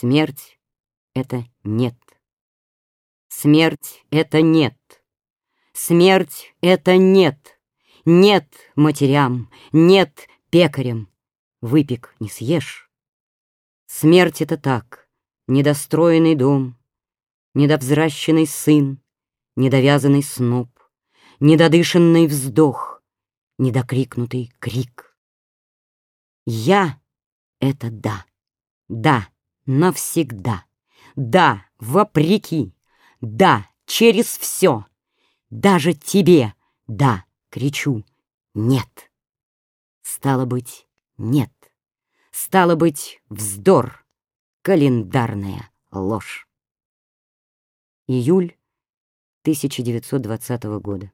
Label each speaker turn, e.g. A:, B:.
A: Смерть — это нет. Смерть — это нет. Смерть — это нет. Нет матерям, нет пекарям. Выпек не съешь. Смерть — это так, недостроенный дом, Недовзращенный сын, недовязанный сноп, Недодышанный вздох, недокрикнутый крик. Я — это да, да, навсегда, да, вопреки, да, через все, даже тебе, да, кричу, нет. Стало быть, нет. Стало быть, вздор, календарная ложь. Июль 1920 года.